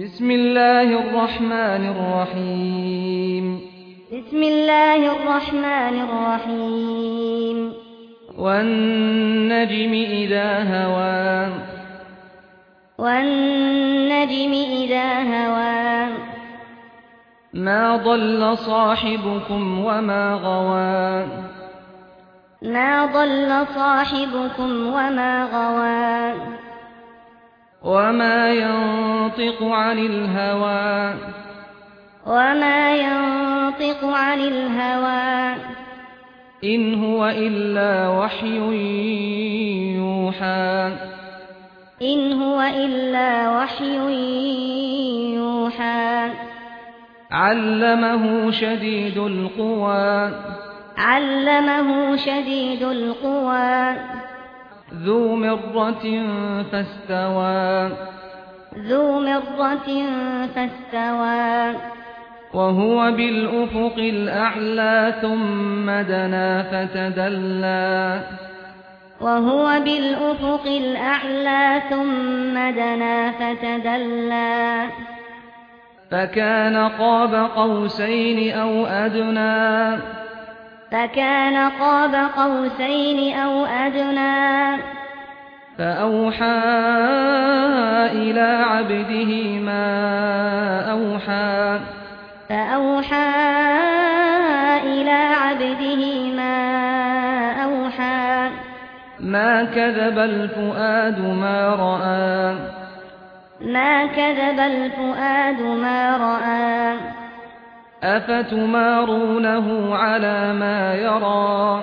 بسم الله الرحمن الرحيم بسم الله الرحمن الرحيم والنجم إذا هوى والنجم إذا هوى ما ضل صاحبكم وما غوى ما ضل صاحبكم وما غوى وما ين ينطق عن الهوى. وما ينطق عن الهوى. إن هو إلا وحي يوحى. إن هو إلا وحي يوحى. علمه شديد القوى. علمه شديد القوى. ذو مرة فاستوى. ذو مرة فاستوى. وهو بالأفق الأعلى ثم دنا فتدلى. وهو بالأفق الأعلى ثم دنا فتدلى. فكان قاب قوسين أو أدنى. فكان قاب قوسين أو أدنى. فأوحى إلى عبده ما أوحى فأوحى إلى عبده ما أوحى ما كذب الفؤاد ما رأى ما كذب الفؤاد ما رأى أفتمارونه على ما يرى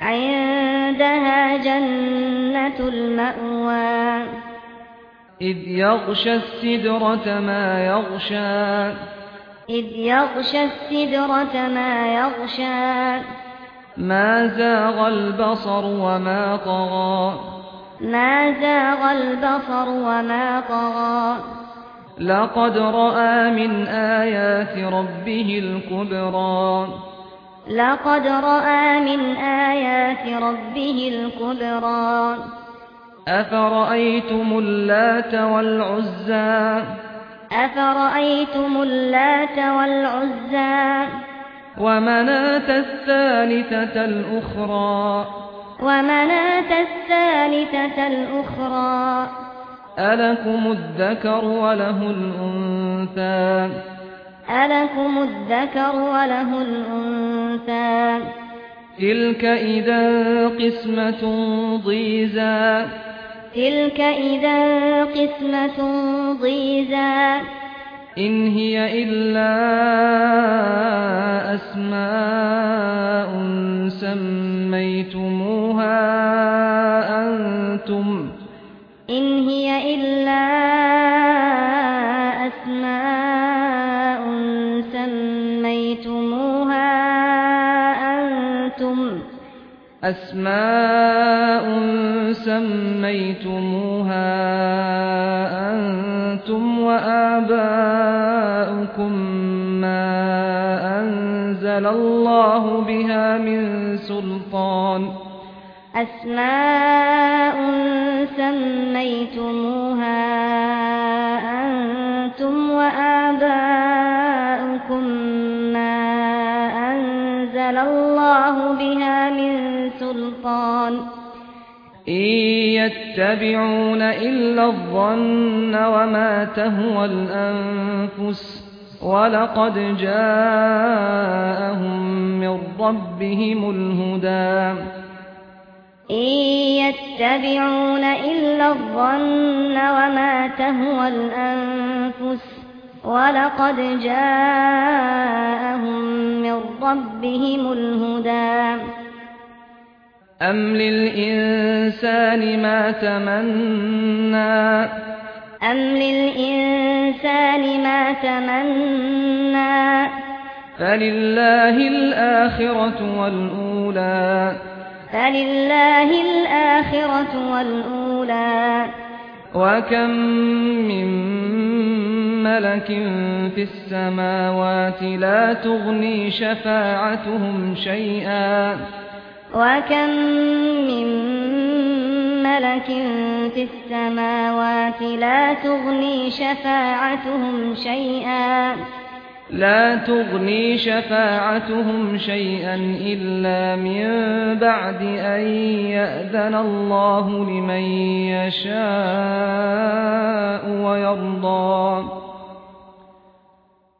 عندها جنة المأوى. إذ يغشى السدرة ما يغشى. إذ يغشى السدرة ما يغشى. ما زاغ البصر وما طغى. ما زاغ البصر وما طغى. لقد رأى من آيات ربه الكبرى. لقد رأى من آيات ربه الكبرى. أفرأيتم اللات والعزى؟ أفرأيتم اللات والعزى؟ ومناة الثالثة الأخرى؟ ومناة الثالثة الأخرى. ألكم الذكر وله الأنثى؟ ألكم الذكر وله الأنثى. الأنثى تلك إذا قسمة ضيزى. تلك إذا قسمة ضيزى. إن هي إلا أسماء سميتموها أنتم. إن هي إلا أسماء سميتموها أنتم وآباؤكم ما أنزل الله بها من سلطان أسماء سميتموها أنتم وآباؤكم الشيطان. إن يتبعون إلا الظن وما تهوى الأنفس ولقد جاءهم من ربهم الهدى. إن يتبعون إلا الظن وما تهوى الأنفس ولقد جاءهم من ربهم الهدى. أم للإنسان ما تمنى أم للإنسان ما تمنى فلله الآخرة والأولى فلله الآخرة والأولى وكم من ملك في السماوات لا تغني شفاعتهم شيئا وَكَمْ مِنْ مَلَكٍ فِي السَّمَاوَاتِ لَا تُغْنِي شَفَاعَتُهُمْ شَيْئًا لا تغني شفاعتهم شيئا إلا من بعد أن يأذن الله لمن يشاء ويرضى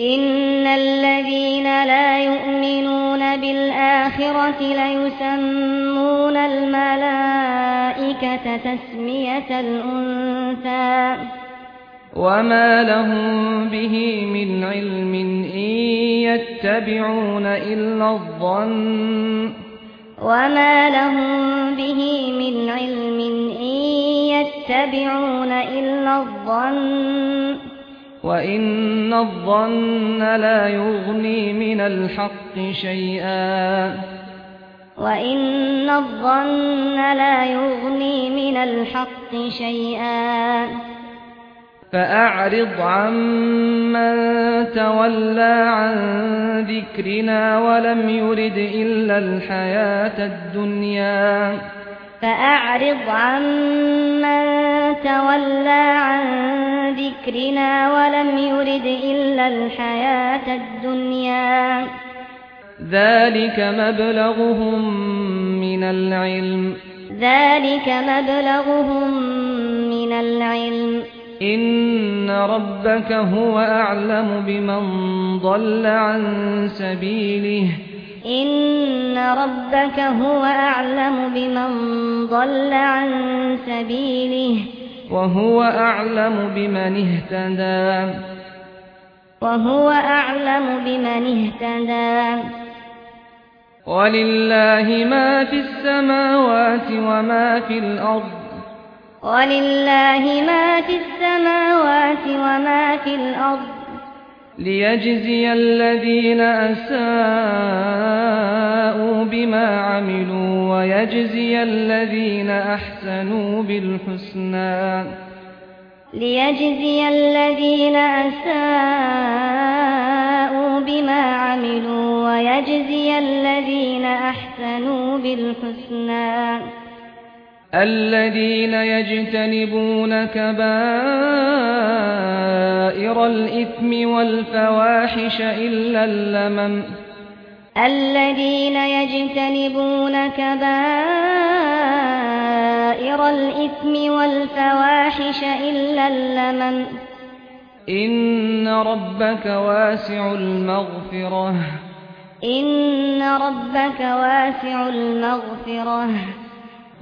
ان الذين لا يؤمنون بالاخره لا يسمون الملائكه تسميه الانثى وما لهم به من علم ان يتبعون الا الظن وما لهم به من علم ان يتبعون الا الظن وَإِنَّ الظَّنَّ لَا يُغْنِي مِنَ الْحَقِّ شَيْئًا وَإِنَّ الظَّنَّ لَا يُغْنِي مِنَ الْحَقِّ شَيْئًا فَأَعْرِضْ عَمَّن تَوَلَّى عَن ذِكْرِنَا وَلَمْ يُرِدْ إِلَّا الْحَيَاةَ الدُّنْيَا فَأَعْرِضْ عَمَّن تَوَلَّى عَن ذكرنا ولم يرد إلا الحياة الدنيا. ذلك مبلغهم من العلم. ذلك مبلغهم من العلم. ان ربك هو اعلم بمن ضل عن سبيله. ان ربك هو اعلم بمن ضل عن سبيله. وهو أعلم بمن اهتدى. وهو أعلم بمن اهتدى. ولله ما في السماوات وما في الأرض. ولله ما في السماوات وما في الأرض. ليجزي الذين أساءوا بما عملوا ويجزي الذين أحسنوا بالحسنى ليجزي الذين أساءوا بما عملوا ويجزي الذين أحسنوا بالحسنى الذين يجتنبون كبائر الإثم والفواحش إلا لمن الذين يجتنبون كبائر الإثم والفواحش إلا لمن إن ربك واسع المغفرة. إن ربك واسع المغفرة.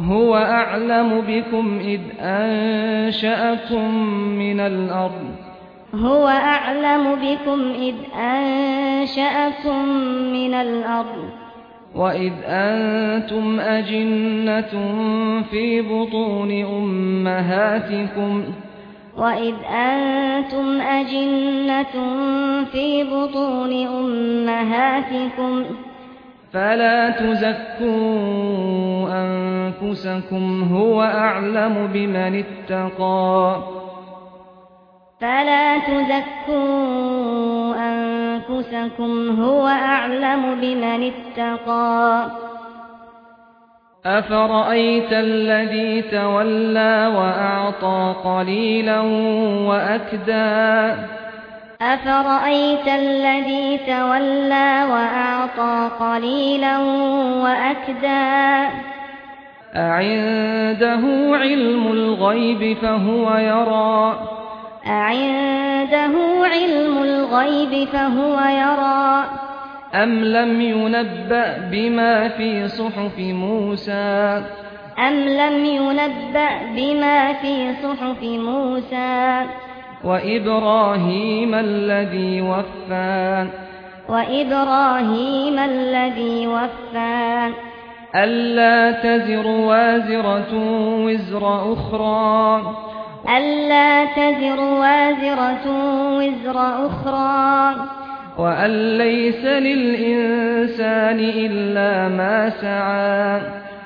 هو أعلم بكم إذ أنشأكم من الأرض هو أعلم بكم إذ أنشأكم من الأرض واذا أَنْتُمْ أَجِنَّةٌ فِي بُطُونِ أُمَّهَاتِكُمْ واذا أَنْتُمْ أَجِنَّةٌ فِي بُطُونِ أُمَّهَاتِكُمْ فلا تزكوا أنفسكم هو أعلم بمن اتقى فلا تزكوا أنفسكم هو أعلم بمن اتقى أفرأيت الذي تولى وأعطى قليلا وأكدا أفرأيت الذي تولى وأكدا أفرأيت الذي تولى وأعطى قليلا وأكدا أعنده علم الغيب فهو يرى أعنده علم الغيب فهو يرى أم لم ينبأ بما في صحف موسى أم لم ينبأ بما في صحف موسى وإبراهيم الذي وفى. وإبراهيم الذي وفى. ألا تزر وازرة وزر أخرى. ألا تزر وازرة وزر أخرى. وأن ليس للإنسان إلا ما سعى.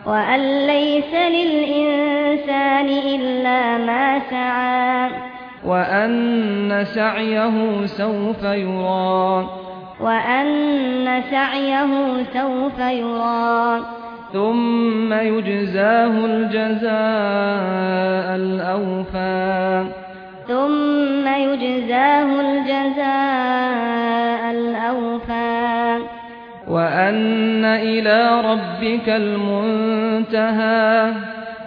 وأن ليس للإنسان إلا ما سعى. وأن سعيه سوف يرى. وأن سعيه سوف يرى. ثم يجزاه الجزاء الأوفى. ثم يجزاه الجزاء الأوفى. وأن إلى ربك المنتهى.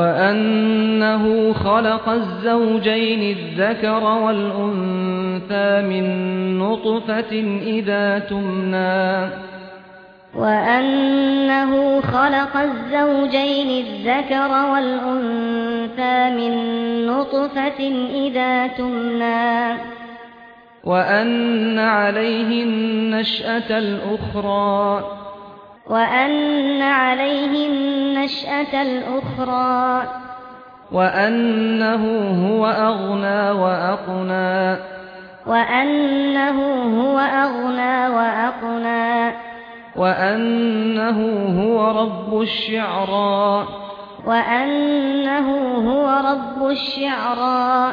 وأنه خلق الزوجين الذكر والأنثى من نطفة إذا تمنى وأنه خلق الزوجين الذكر والأنثى من نطفة إذا تمنى وأن عليه النشأة الأخرى وأن عليهم نشأة الأخرى. وأنه هو أغنى وأقنى. وأنه هو أغنى وأقنى. وأنه هو رب الشعرى. وأنه هو رب الشعرى.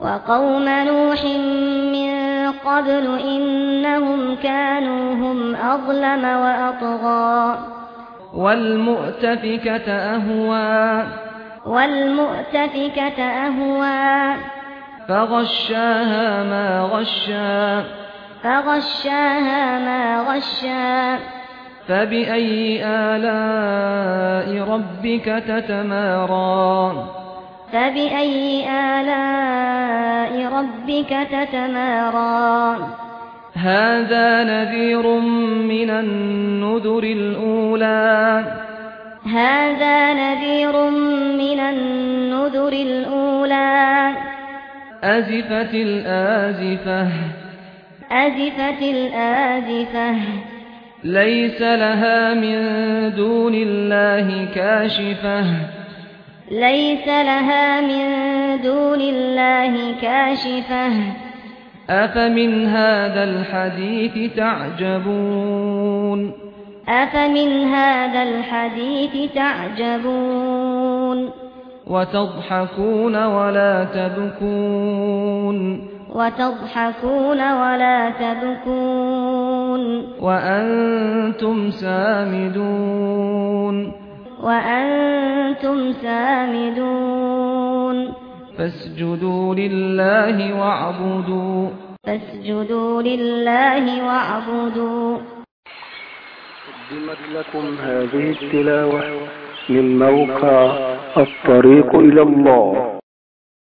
وقوم نوح من قبل إنهم كانوا هم أظلم وأطغى. والمؤتفكة أهوى. والمؤتفكة أهوى. فغشاها ما غشا. فغشاها ما غشا. فبأي آلاء ربك تتمارى. فبأي آلاء ربك تتمارى هذا نذير من النذر الأولى هذا نذير من النذر الأولى أزفت الآزفة أزفت الآزفة ليس لها من دون الله كاشفة ليس لها من دون الله كاشفة أفمن هذا الحديث تعجبون أفمن هذا الحديث تعجبون وتضحكون ولا تبكون وتضحكون ولا تبكون وأنتم سامدون وأنتم سامدون فاسجدوا لله واعبدوا فاسجدوا لله واعبدوا قدمت لكم هذه التلاوة من موقع الطريق إلى الله